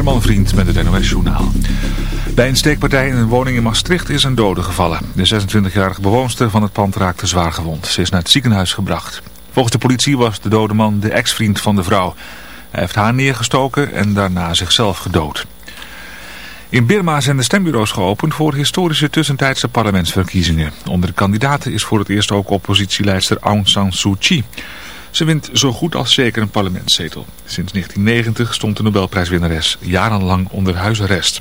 Herman Vriend met het NOS Journaal. Bij een steekpartij in een woning in Maastricht is een dode gevallen. De 26-jarige bewoonster van het pand raakte zwaar gewond. Ze is naar het ziekenhuis gebracht. Volgens de politie was de dode man de ex-vriend van de vrouw. Hij heeft haar neergestoken en daarna zichzelf gedood. In Birma zijn de stembureaus geopend voor historische tussentijdse parlementsverkiezingen. Onder de kandidaten is voor het eerst ook oppositieleidster Aung San Suu Kyi. Ze wint zo goed als zeker een parlementszetel. Sinds 1990 stond de Nobelprijswinnares jarenlang onder huisarrest.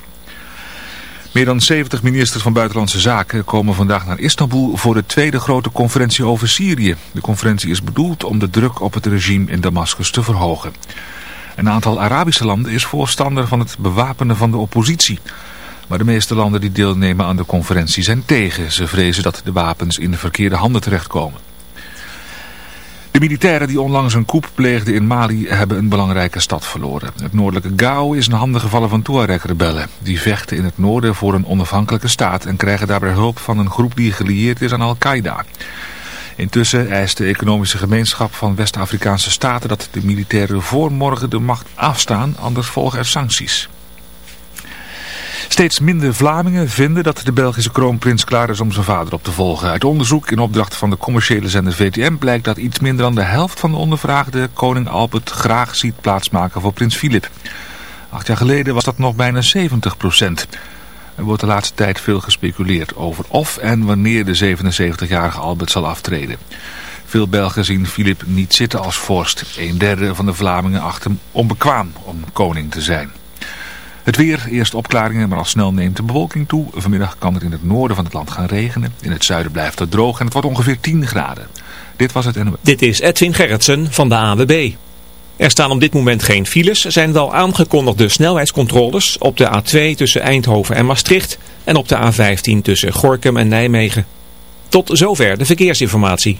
Meer dan 70 ministers van Buitenlandse Zaken komen vandaag naar Istanbul voor de tweede grote conferentie over Syrië. De conferentie is bedoeld om de druk op het regime in Damascus te verhogen. Een aantal Arabische landen is voorstander van het bewapenen van de oppositie. Maar de meeste landen die deelnemen aan de conferentie zijn tegen. Ze vrezen dat de wapens in de verkeerde handen terechtkomen. De militairen die onlangs een coup pleegden in Mali hebben een belangrijke stad verloren. Het noordelijke Gao is in handen gevallen van Tuareg-rebellen. Die vechten in het noorden voor een onafhankelijke staat en krijgen daarbij hulp van een groep die gelieerd is aan Al-Qaeda. Intussen eist de economische gemeenschap van West-Afrikaanse staten dat de militairen voor morgen de macht afstaan, anders volgen er sancties. Steeds minder Vlamingen vinden dat de Belgische kroonprins klaar is om zijn vader op te volgen. Uit onderzoek in opdracht van de commerciële zender VTM blijkt dat iets minder dan de helft van de ondervraagden koning Albert graag ziet plaatsmaken voor prins Filip. Acht jaar geleden was dat nog bijna 70 procent. Er wordt de laatste tijd veel gespeculeerd over of en wanneer de 77-jarige Albert zal aftreden. Veel Belgen zien Filip niet zitten als vorst. Een derde van de Vlamingen acht hem onbekwaam om koning te zijn. Het weer, eerst opklaringen, maar al snel neemt de bewolking toe. Vanmiddag kan het in het noorden van het land gaan regenen. In het zuiden blijft het droog en het wordt ongeveer 10 graden. Dit was het NOS. Dit is Edwin Gerritsen van de AWB. Er staan op dit moment geen files, zijn wel aangekondigde snelheidscontroles op de A2 tussen Eindhoven en Maastricht en op de A15 tussen Gorkum en Nijmegen. Tot zover de verkeersinformatie.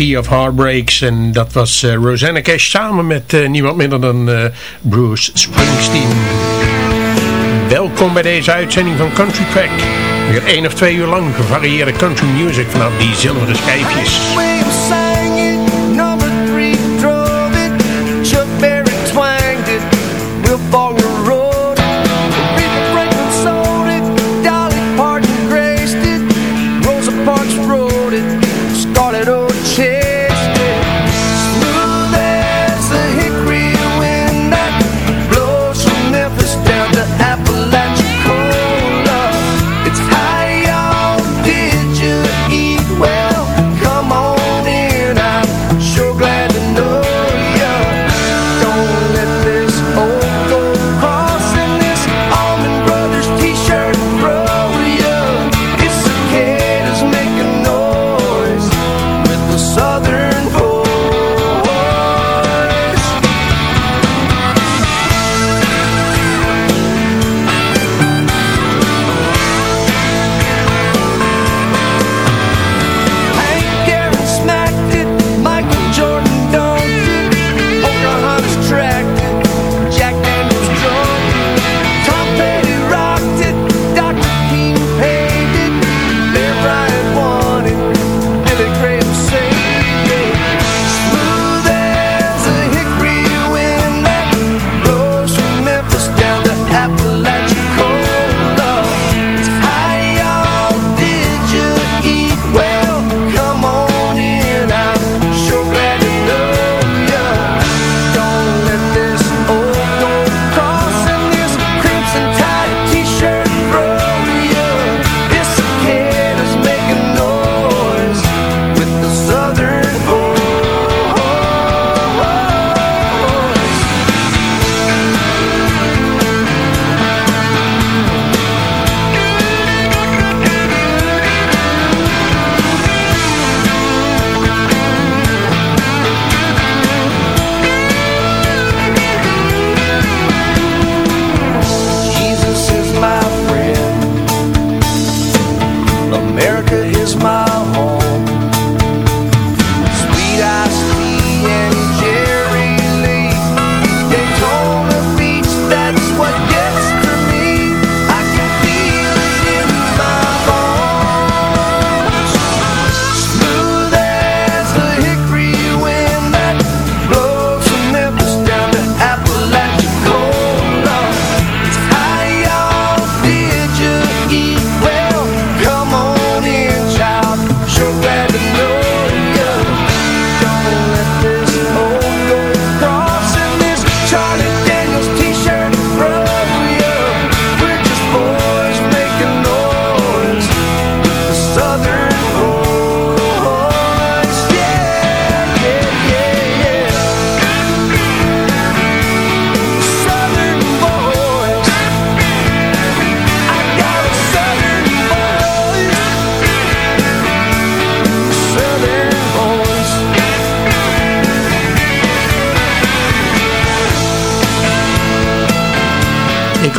Of Heartbreaks. En dat was uh, Rosanna Cash samen met uh, niemand minder dan uh, Bruce Springsteen. Welkom bij deze uitzending van Country Track. Weer één of twee uur lang gevarieerde country music vanaf die zilveren schijfjes.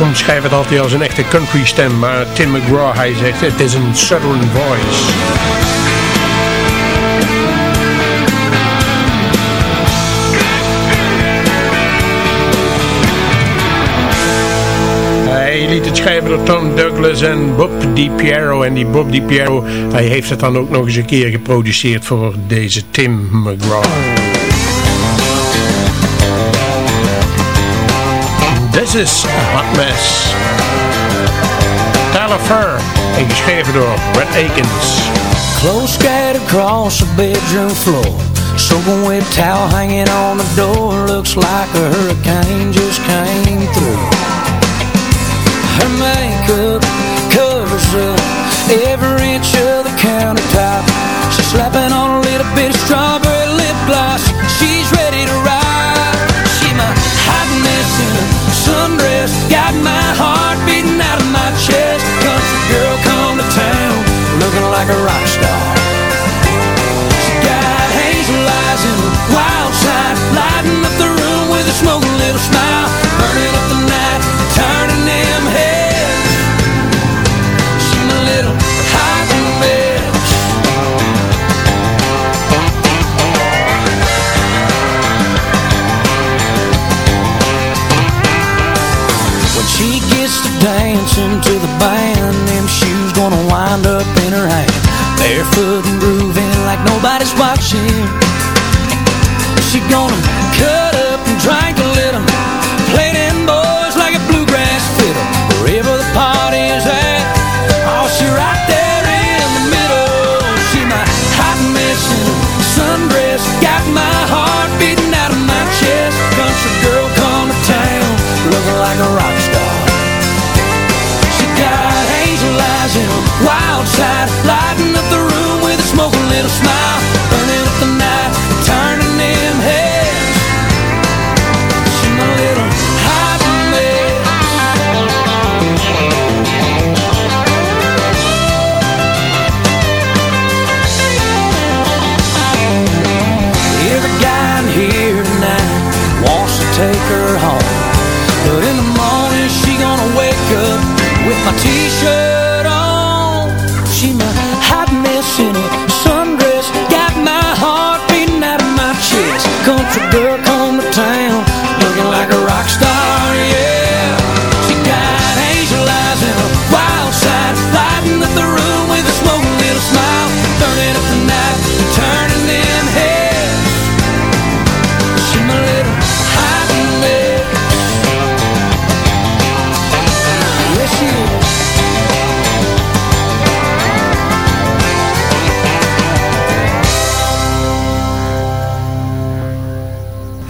Ik omschrijf het altijd als een echte country stem, maar Tim McGraw, hij zegt het is een southern voice. Hij liet het schrijven door Tom Douglas en Bob DiPiero. En die Bob DiPiero, hij heeft het dan ook nog eens een keer geproduceerd voor deze Tim McGraw. A Hot Mess. Tyler Fur en geschreven door Brett Akins. Clothes scattered across the bedroom floor Soaking wet towel hanging on the door Looks like a hurricane just came through Her makeup covers up every inch of the countertop She's slapping on a little bit of strawberry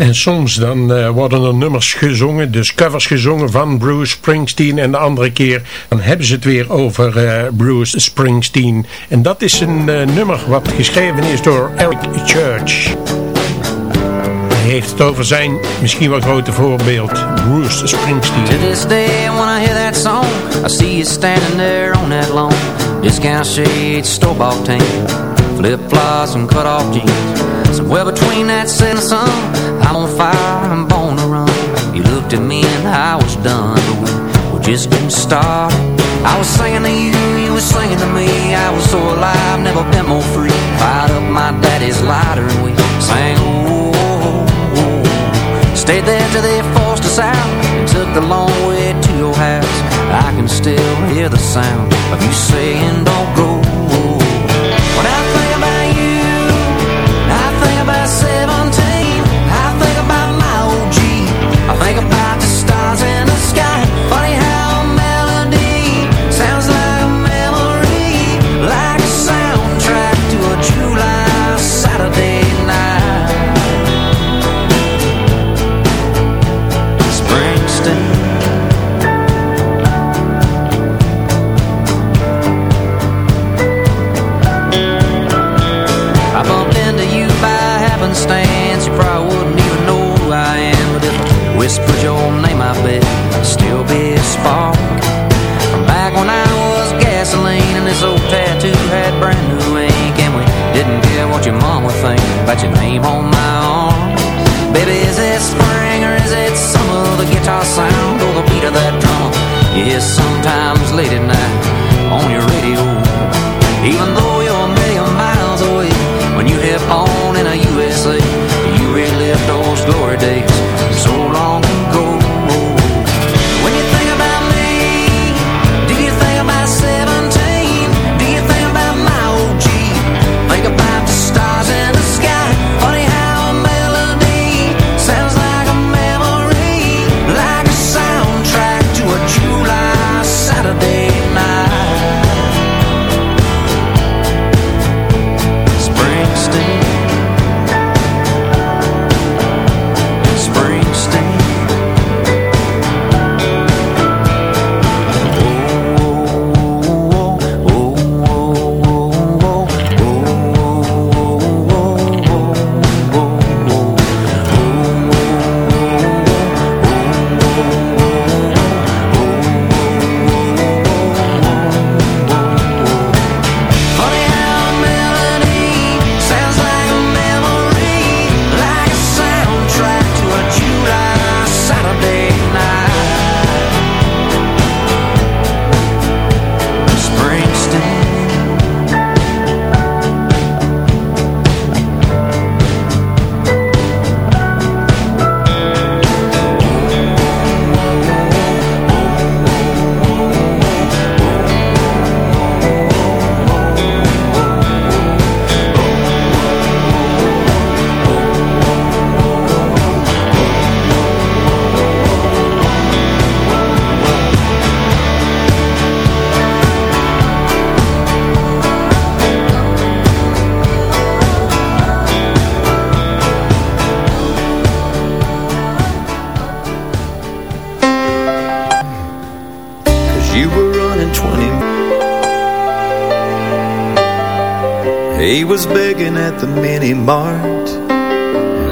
En soms dan eh, worden er nummers gezongen, dus covers gezongen van Bruce Springsteen. En de andere keer dan hebben ze het weer over eh, Bruce Springsteen. En dat is een eh, nummer wat geschreven is door Eric Church. Hij heeft het over zijn misschien wel grote voorbeeld, Bruce Springsteen. To this day when I hear that song I see you standing there on that lawn Discount shades, store-bought tan Flip-flops and cut-off jeans Somewhere between that set and sun I'm on fire, I'm born to run. You looked at me and I was done But we were just getting started. I was singing to you, you were singing to me. I was so alive, never been more free. Fired up my daddy's lighter and we sang oh, oh, oh. Stayed there till they forced us out And took the long way to your house. I can still hear the sound Of you saying don't go on my arm Baby, is it spring or is it summer? The guitar sound or the beat of that drum this sometimes late at night on your radio. Even though He was begging at the mini mart.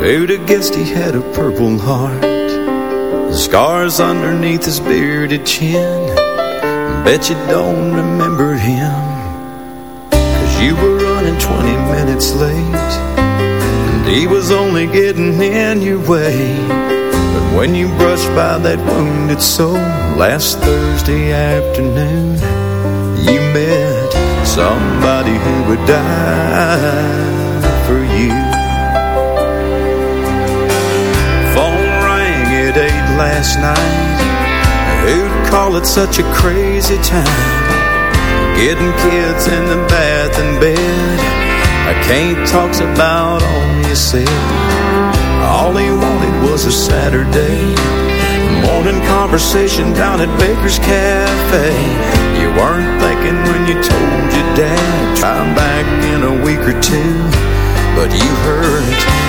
Who'd have guessed he had a purple heart? The Scars underneath his bearded chin. Bet you don't remember him. Cause you were running 20 minutes late. And he was only getting in your way. But when you brushed by that wounded soul Last Thursday afternoon You met somebody who would die for you. Phone rang at 8 last night. Who'd call it such a crazy time? Getting kids in the bath and bed. I can't talk about all you said. All he wanted was a Saturday Morning conversation down at Baker's Cafe. You weren't thinking when you told your dad. Try back in a week or two. But you heard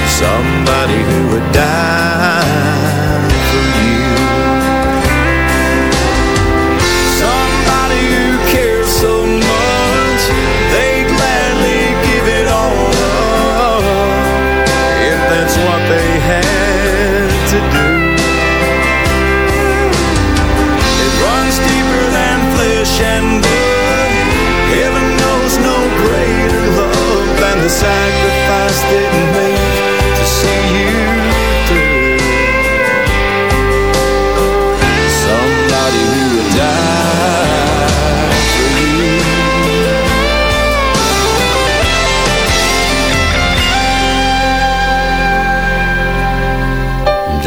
somebody who would die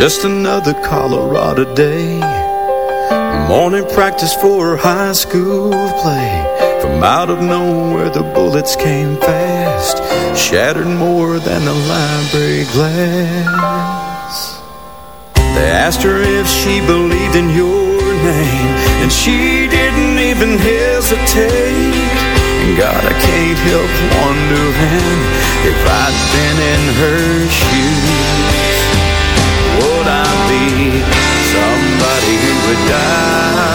Just another Colorado day. Morning practice for high school play. From out of nowhere the bullets came fast Shattered more than the library glass. They asked her if she believed in your name And she didn't even hesitate. God, I can't help wondering If I'd been in her shoes somebody who would die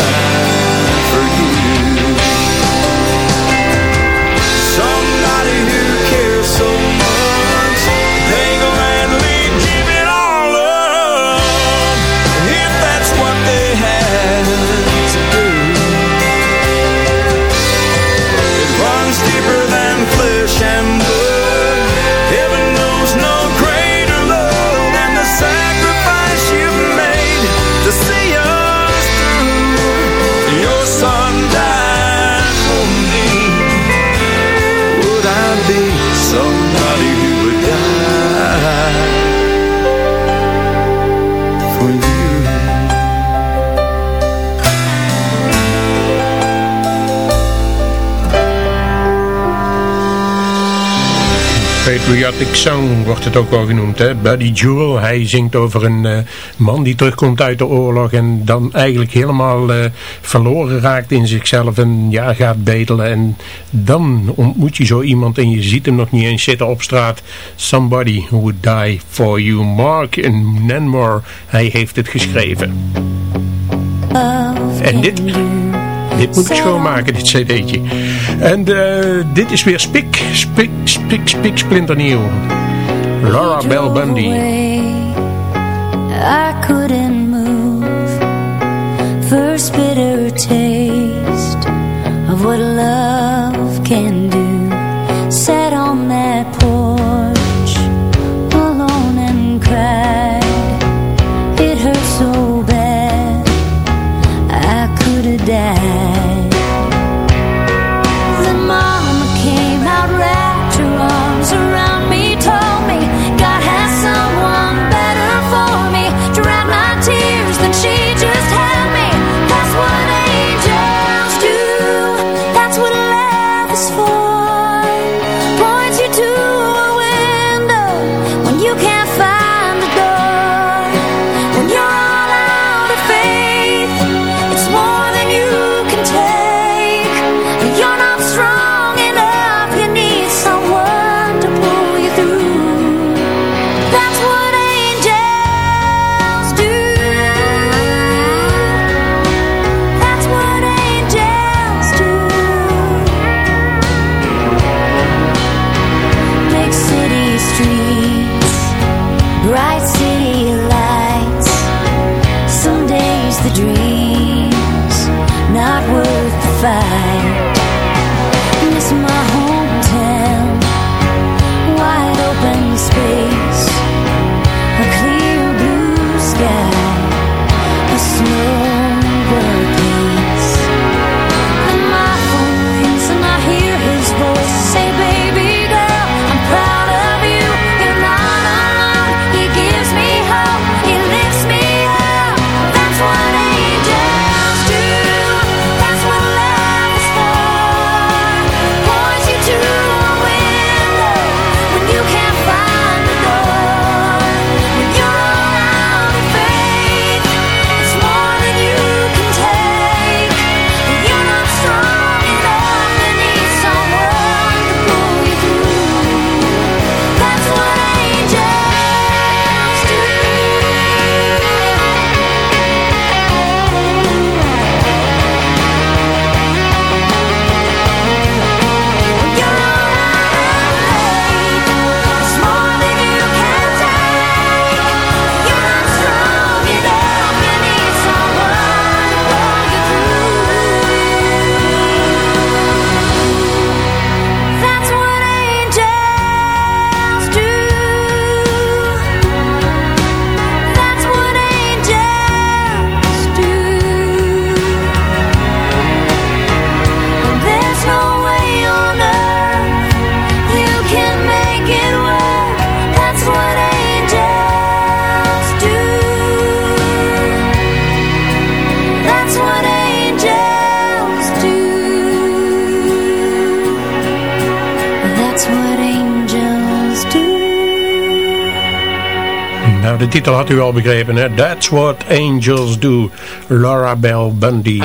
patriotic song wordt het ook wel genoemd. Hè? Buddy Jewel, hij zingt over een uh, man die terugkomt uit de oorlog en dan eigenlijk helemaal uh, verloren raakt in zichzelf en ja, gaat bedelen. En dan ontmoet je zo iemand en je ziet hem nog niet eens zitten op straat. Somebody who would die for you. Mark Nanmore, hij heeft het geschreven. En dit... Dit moet ik schoonmaken, dit cd'tje. En uh, dit is weer Spik, Spik, Spik, Spik, Splinternieuw. Laura Bell Bundy. I couldn't move First bitter taste Of what love can titel had u al begrepen, hè? That's What Angels Do, Laura Bell Bundy.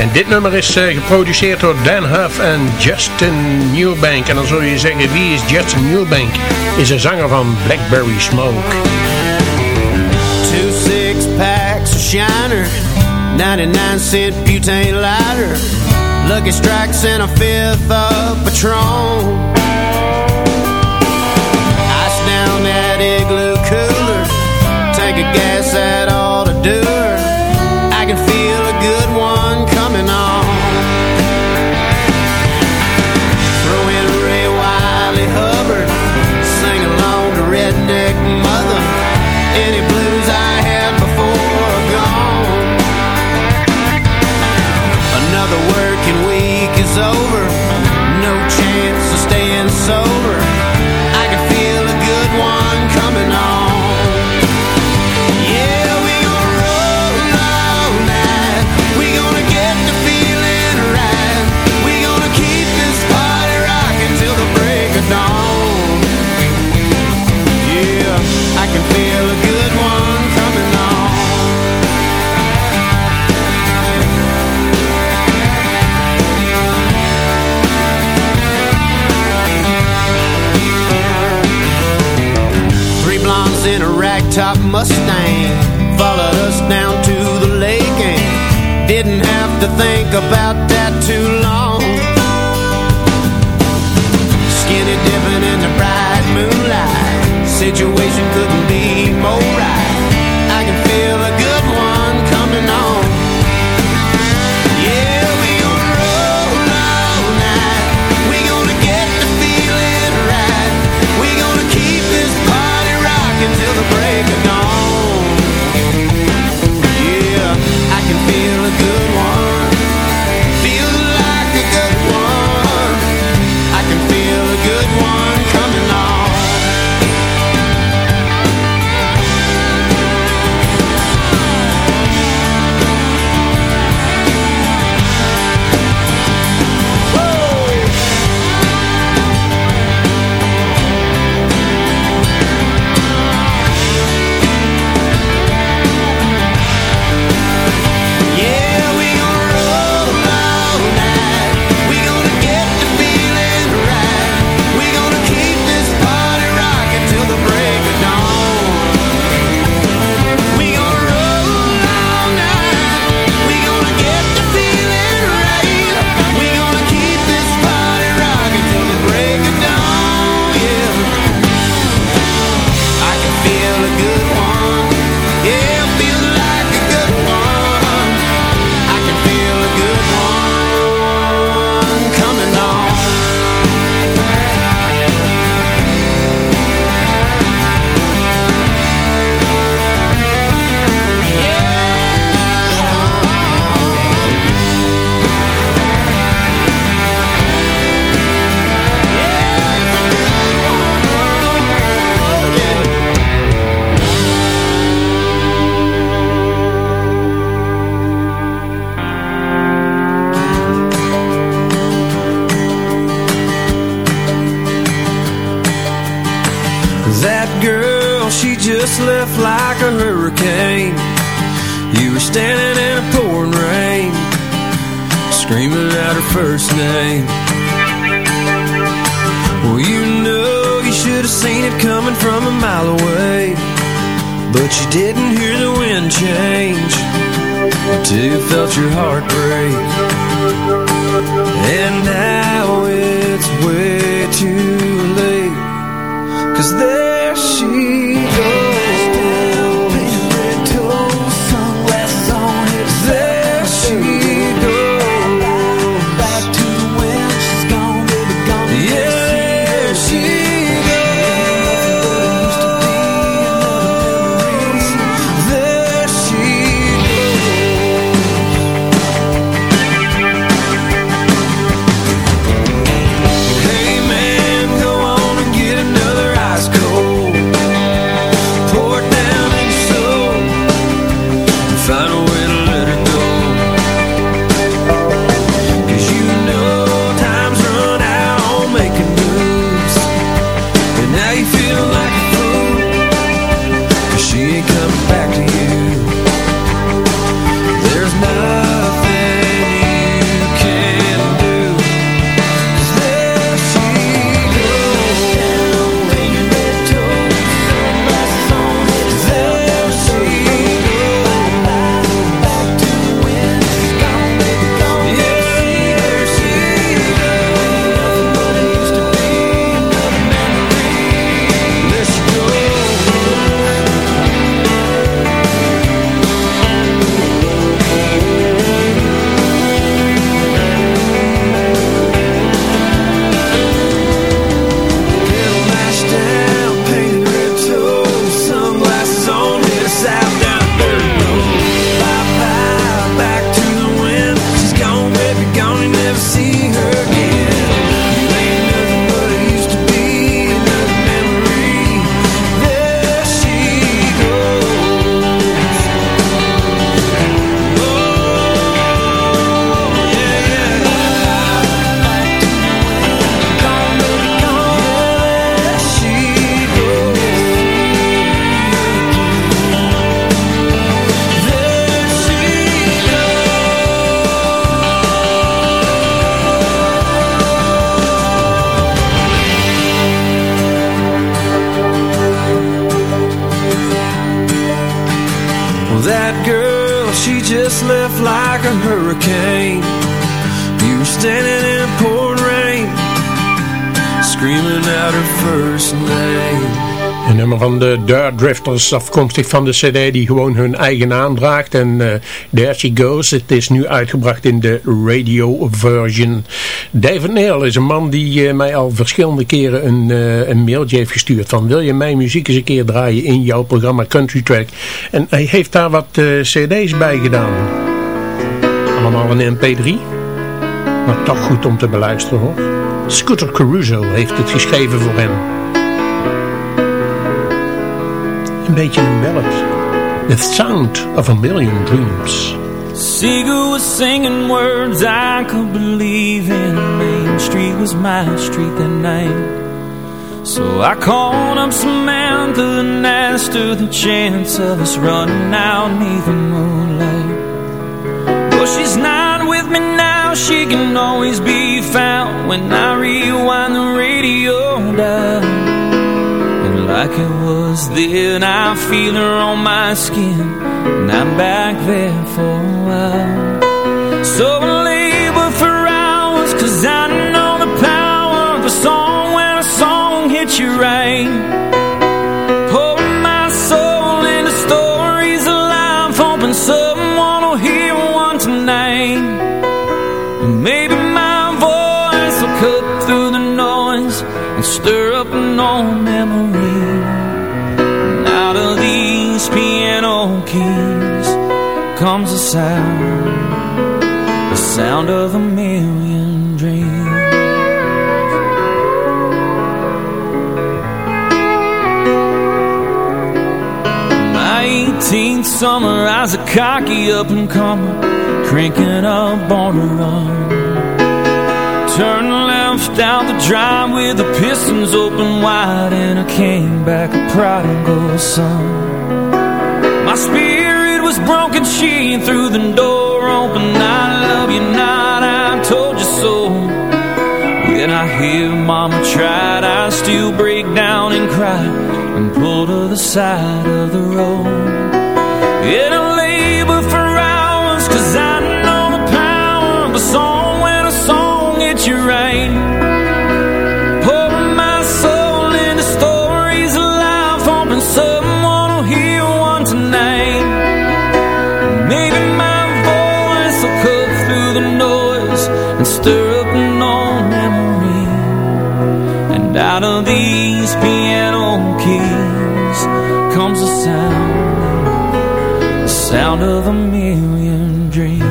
En dit nummer is uh, geproduceerd door Dan Huff en Justin Newbank. En dan zul je zeggen, wie is Justin Newbank? Is een zanger van Blackberry Smoke. Two six packs of Shiner, 99 cent butane lighter. Lucky strikes and a fifth of Patron. Over top Mustang followed us down to the lake and didn't have to think about that too long. Skinny dipping in the bright moonlight, situation couldn't be more right. coming from a mile away. But you didn't hear the wind change Until you felt your heart break. And now it's way too late Cause there Drifters, afkomstig van de cd die gewoon hun eigen naam draagt. En uh, there she goes. Het is nu uitgebracht in de radio version. David Neal is een man die uh, mij al verschillende keren een, uh, een mailtje heeft gestuurd. Van wil je mijn muziek eens een keer draaien in jouw programma Country Track. En hij heeft daar wat cd's bij gedaan. Allemaal een mp3. Maar toch goed om te beluisteren hoor. Scooter Caruso heeft het geschreven voor hem. Een beetje een ballad. The Sound of a Million Dreams. Seagull was singing words I could believe in. Main Street was my street that night. So I called up Samantha and asked her the chance of us running out neath the moonlight. Well, she's not with me now. She can always be found when I rewind the radio dial like it was then I feel her on my skin And I'm back there for a while. So I labor for hours Cause I know the power of a song When a song hits you right sound, the sound of a million dreams. My 18th summer, I was a cocky up and comer, cranking up on the run. Turned left down the drive with the pistons open wide, and I came back a prodigal son. My spirit was broken, she threw the door open. I love you not, I told you so. When I hear mama tried, I still break down and cry and pull to the side of the road. And I labor for hours, cause I know the power of a song when a song hits you right. Of a million dreams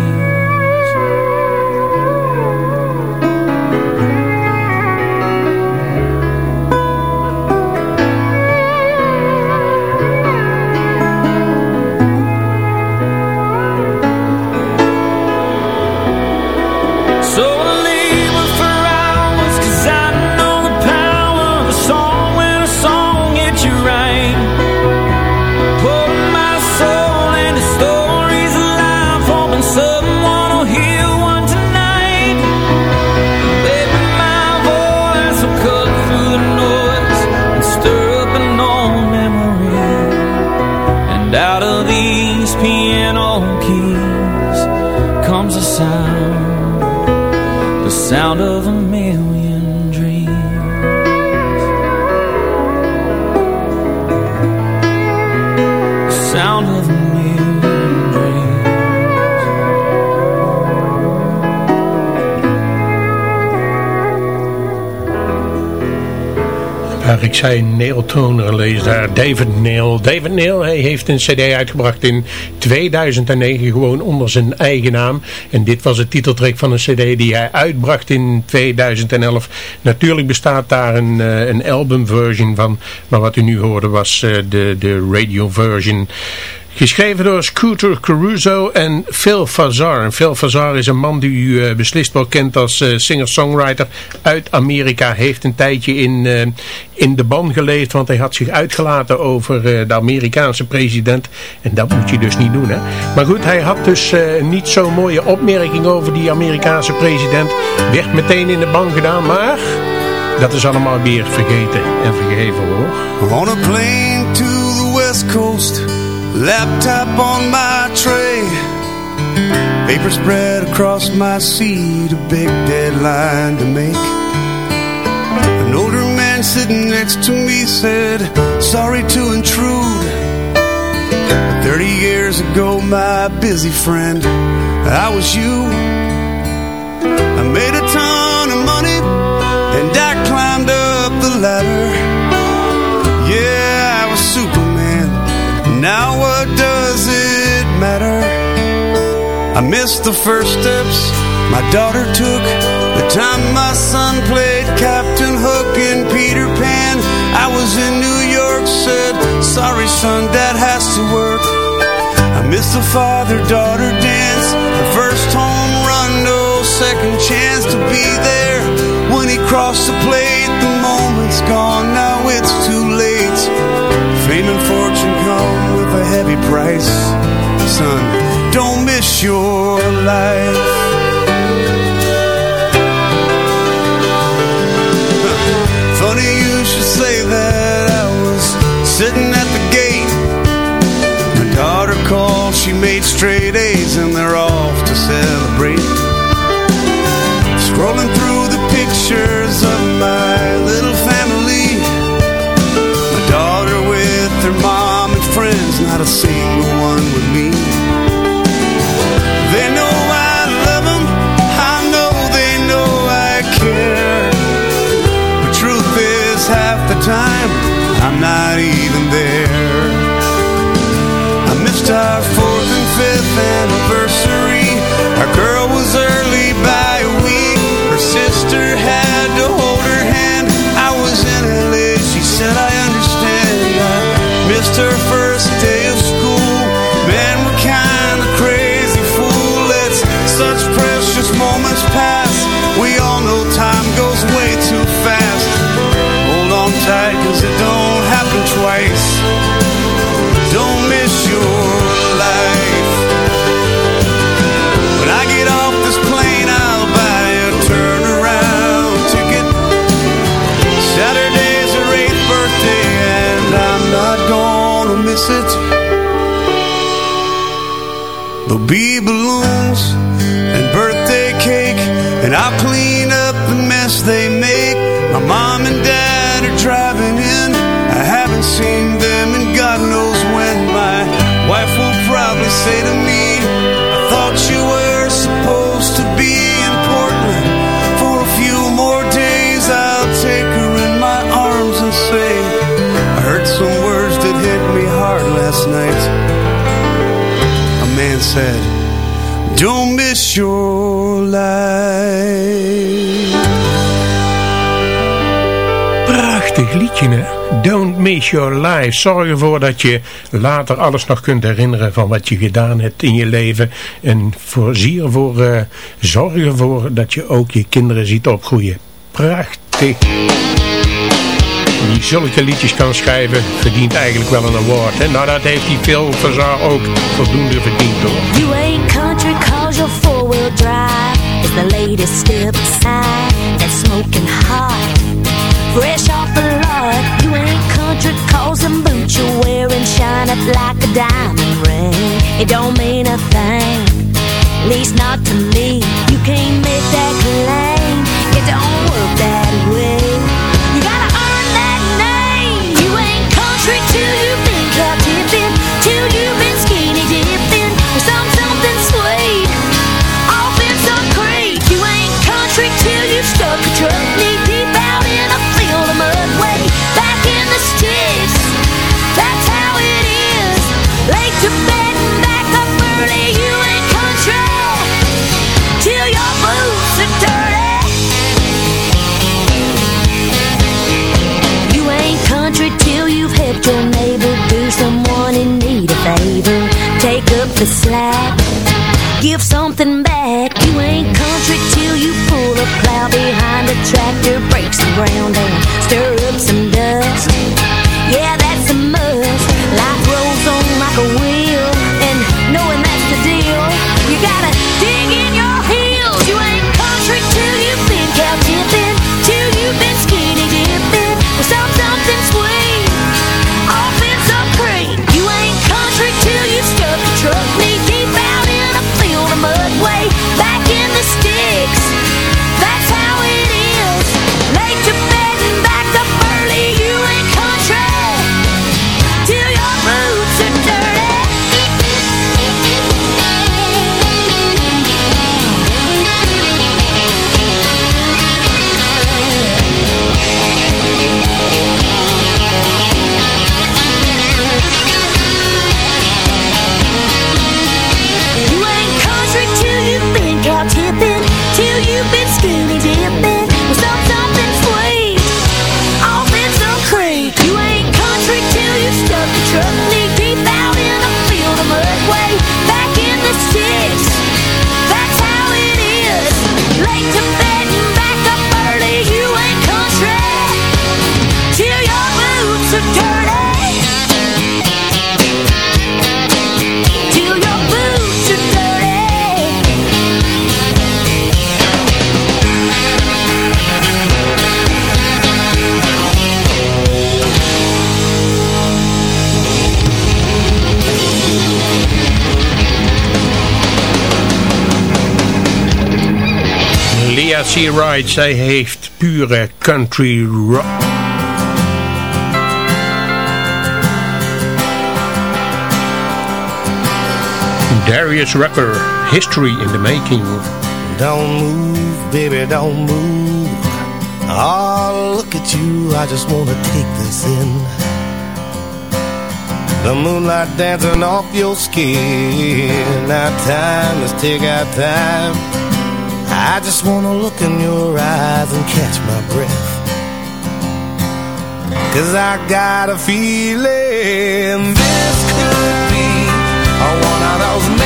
zei Neil Toner, daar David Neil. David Neil hij heeft een cd uitgebracht in 2009, gewoon onder zijn eigen naam. En dit was het titeltrack van een cd die hij uitbracht in 2011. Natuurlijk bestaat daar een, eh, een albumversion van, maar wat u nu hoorde was eh, de, de radio version. Geschreven door Scooter Caruso en Phil Fazar. En Phil Fazar is een man die u uh, beslist wel kent als uh, singer-songwriter uit Amerika. Heeft een tijdje in, uh, in de ban geleefd, want hij had zich uitgelaten over de Amerikaanse president. En dat moet je dus niet doen, hè. Maar goed, hij had dus niet zo'n mooie opmerking over die Amerikaanse president. Werd meteen in de ban gedaan, maar dat is allemaal weer vergeten en vergeven, hoor. On a plane to the west coast... Laptop on my tray Paper spread across my seat, a big deadline to make. An older man sitting next to me said, Sorry to intrude. 30 years ago, my busy friend, I was you. I made a ton of money and I climbed up the ladder. Missed the first steps. My daughter took The time my son played Captain Hook in Peter Pan. I was in New York, said Sorry son, dad has to work. I missed the father-daughter dance The first home run, no second chance to be there. When he crossed the plate, the moment's gone Now it's too late. Fame and fortune come with a heavy price Son don't your life. Funny you should say that I was sitting at the gate. My daughter called, she made straight A's and they're off to celebrate. Scrolling through the pictures of my little family. My daughter with her mom and friends, not a single There'll be balloons Your life. Zorg ervoor dat je later alles nog kunt herinneren van wat je gedaan hebt in je leven. En ervoor, eh, zorg ervoor dat je ook je kinderen ziet opgroeien. Prachtig. Die zulke liedjes kan schrijven, verdient eigenlijk wel een award. En nou, dat heeft die Phil Verzar ook voldoende verdiend, hoor. You ain't country cause you're four-wheel drive It's the latest step aside That's smoking hot country boots you're wearing Shine up like a diamond ring. It don't mean a thing At least not to me. You can't make that The slack, give something back. You ain't country till you pull a plow behind a tractor, break some Patsy Wright. Zij heeft pure country rock. Darius Rucker, History in the Making. Don't move, baby, don't move. Oh, look at you, I just wanna take this in. The moonlight dancing off your skin. Now time, let's take our time. I just wanna look in your eyes and catch my breath. Cause I got a feeling this could be one of those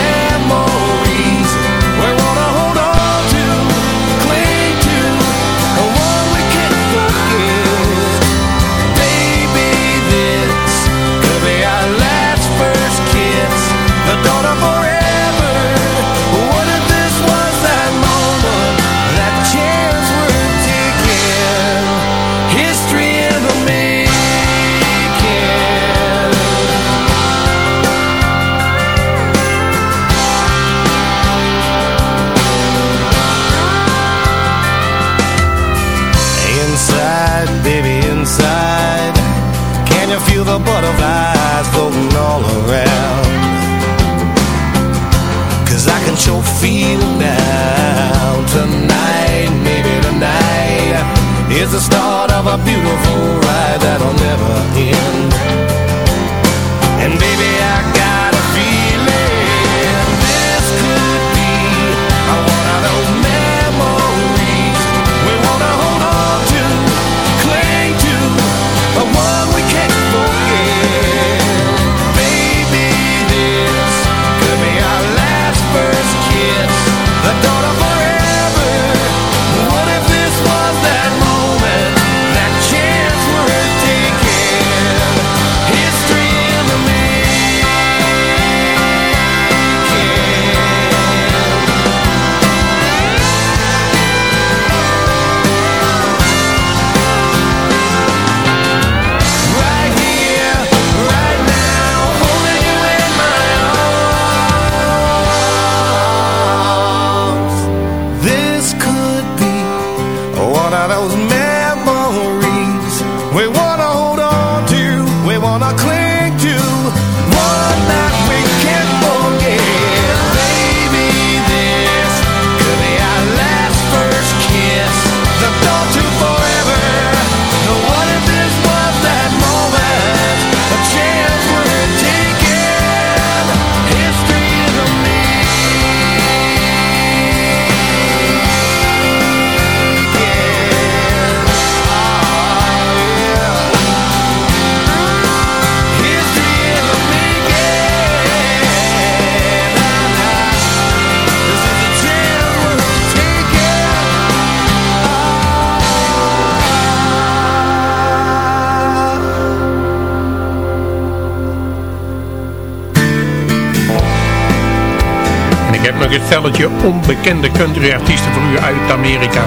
Een stelletje onbekende countryartiesten voor u uit Amerika.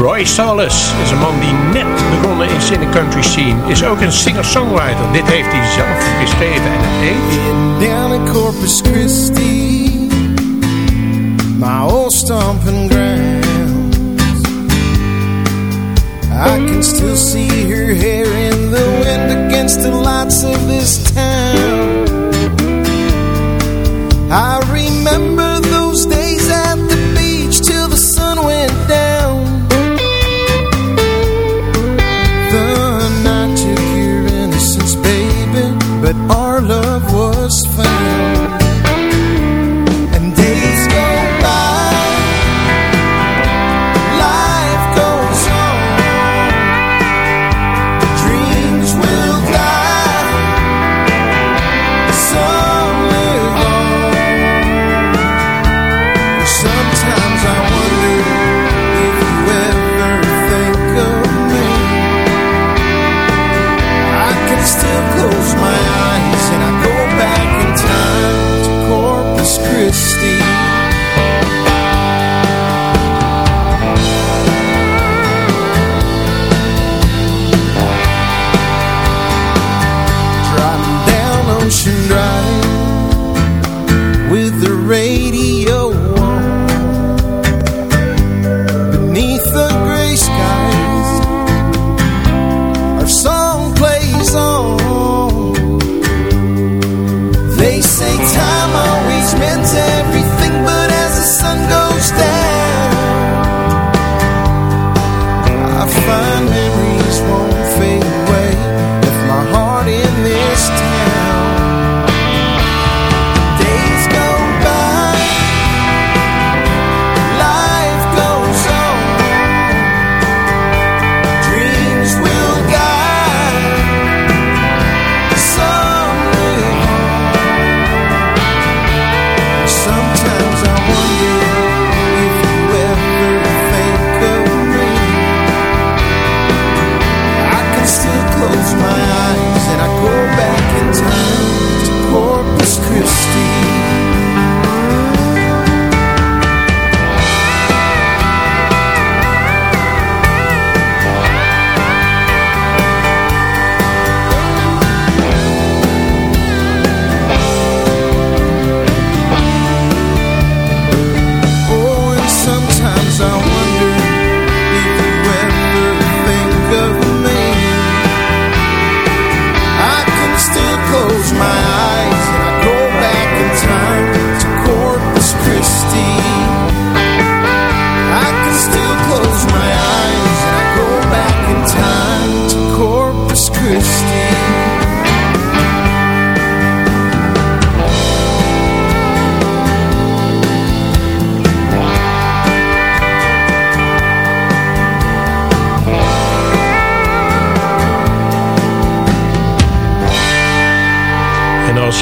Roy Solis is een man die net begonnen is in de country scene. Is ook een singer-songwriter. Dit heeft hij zelf geschreven en het heet... Down in Corpus Christi My old stomping grounds I can still see her hair in the wind Against the lights of this town I you know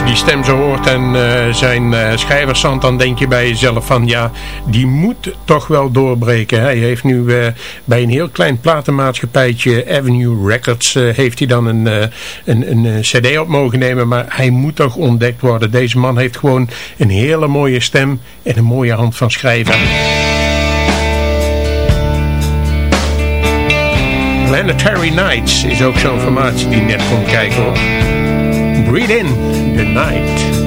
je die stem zo hoort en eh, zijn uh, schrijversand, dan denk je bij jezelf van ja, die moet toch wel doorbreken. Hij heeft nu eh, bij een heel klein platenmaatschappijtje, Avenue Records, heeft hij dan een, een, een cd op mogen nemen. Maar hij moet toch ontdekt worden. Deze man heeft gewoon een hele mooie stem en een mooie hand van schrijven. Planetary Nights is ook zo'n formatie die net komt kijken hoor. Breathe in Good night.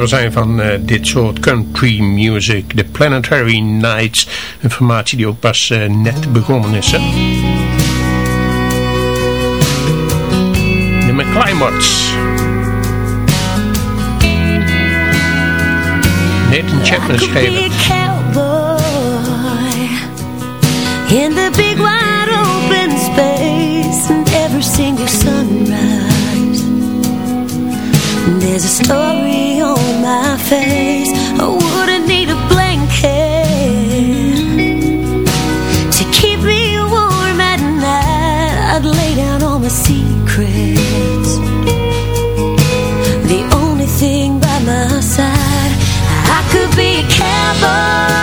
liefhebber zijn van uh, dit soort country music. De Planetary Nights. Een formatie die ook pas uh, net begonnen is. Hè? De McClimates. Nathan Chapman schreef In the big wide open space And every single sunrise There's a story on my face. I wouldn't need a blanket To keep me warm at night. I'd lay down all my secrets. The only thing by my side I could be a cowboy.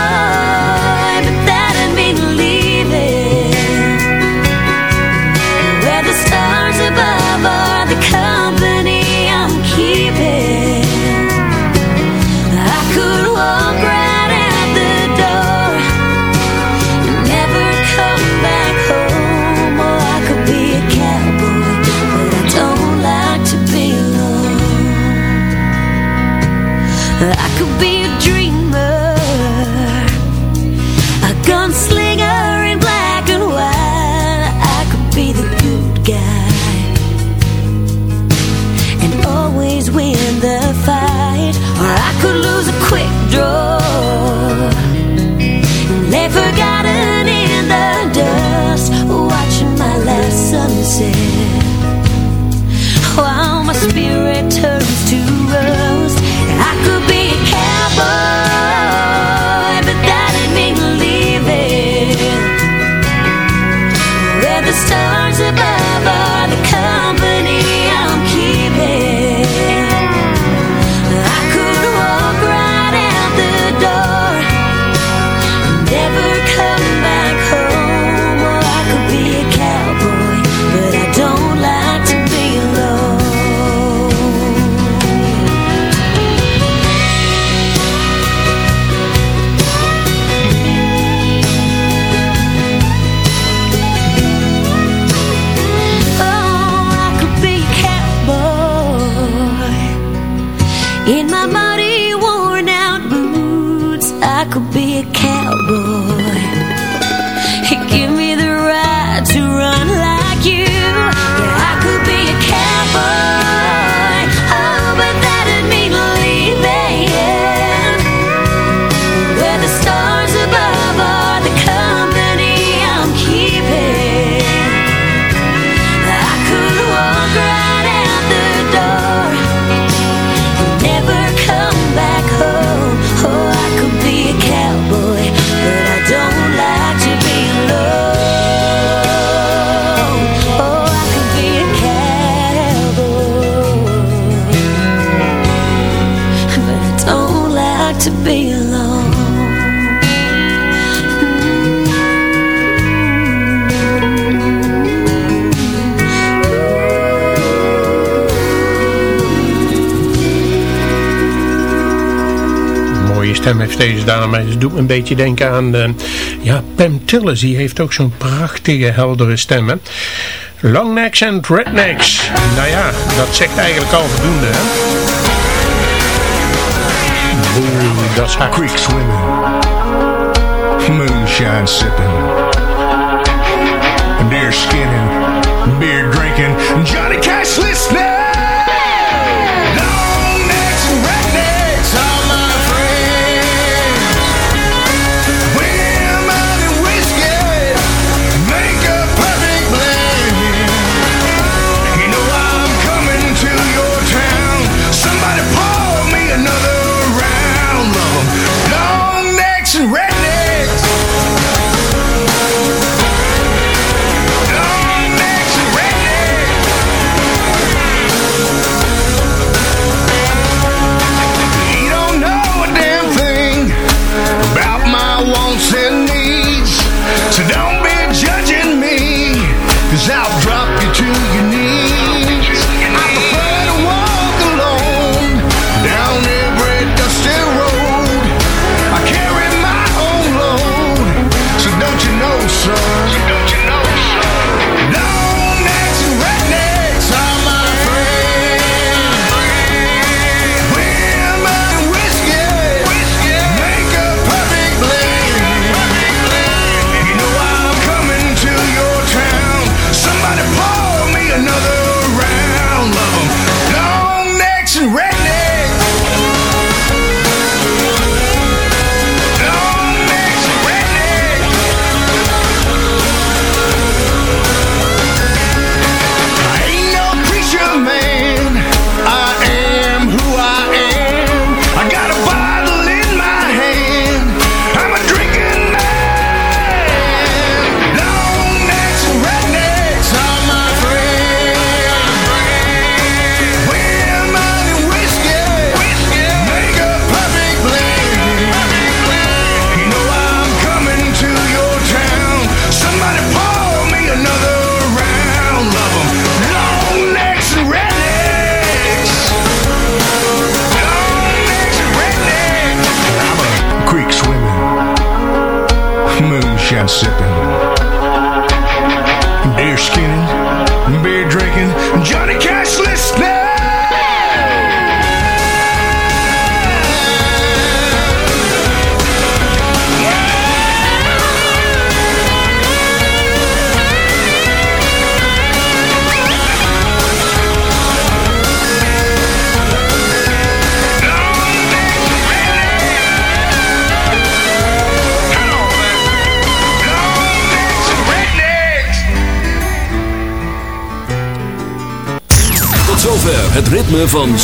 stem heeft deze dame. Dus doet me een beetje denken aan de, ja, Pam Tillis. Die heeft ook zo'n prachtige, heldere stem. Hè? Longnecks en rednecks. Nou ja, dat zegt eigenlijk al voldoende. Hè? Dat is. Creek swimming. Moonshine sipping. Deer skinning. Beer drinking. Johnny Cash listening.